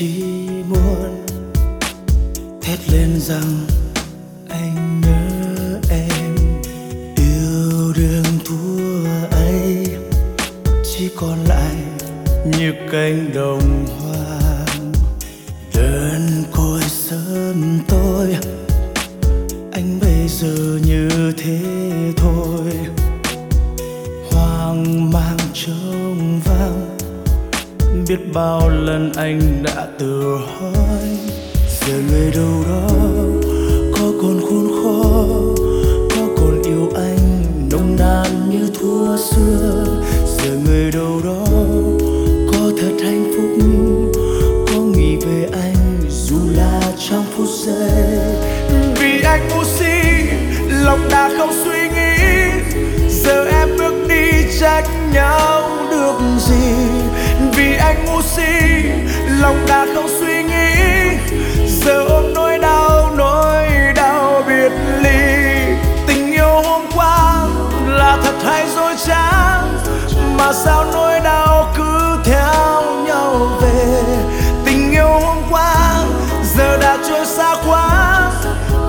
chỉ muốn thét lên rằng anh nhớ em. Yêu đương thua ấy chỉ còn lại như cánh đồng hoang. Đơn côi sớm tôi, anh bây giờ như thế. Biết bao lần anh đã tự hỏi giờ người đâu đó, có còn khôn khó, có còn yêu anh nồng nàn như thuở xưa. Giờ người đâu đó, có thật hạnh phúc, có nghĩ về anh dù là trong phút giây. Vì anh ngu si, lòng đã không suy nghĩ. Giờ em bước đi, trách nhau được gì? Vì anh ngu si, lòng đã không suy nghĩ. Giờ ôm nỗi đau nỗi đau biệt ly. Tình yêu hôm qua là thật hay dối trá, mà sao nỗi đau cứ theo nhau về? Tình yêu hôm qua, giờ đã trôi xa quá,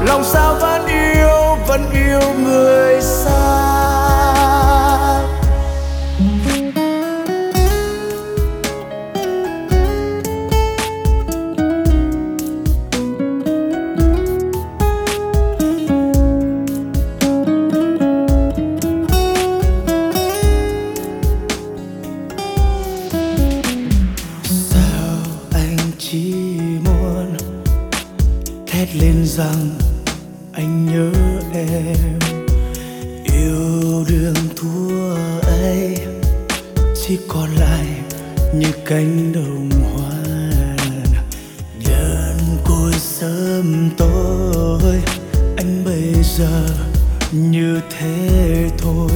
lòng sao vẫn yêu vẫn yêu người em yêu đương thua ấy, chỉ còn lại như cánh đồng hoa. Đơn côi sớm tối, anh bây giờ như thế thôi.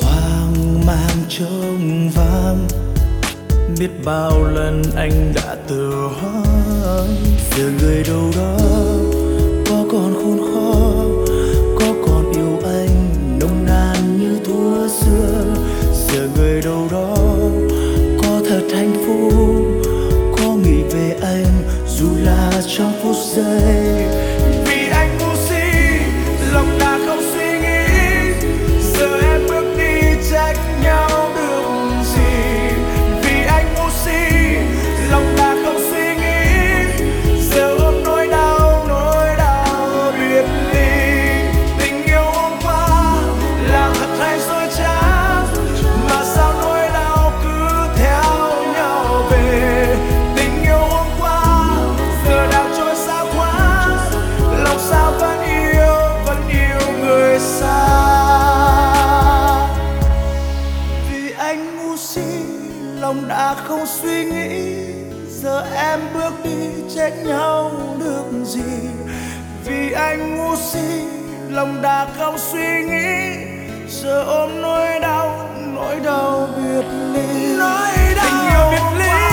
Hoang mang trống vắng, biết bao lần anh đã tự hỏi giờ người đâu đó trong phút giây. Vì anh ngu si lòng đã không không suy nghĩ giờ em bước đi trách nhau được gì? Vì anh ngu si lòng đã không suy nghĩ giờ ôm nỗi đau nỗi đau biệt ly. Nỗi đau tình yêu biệt ly.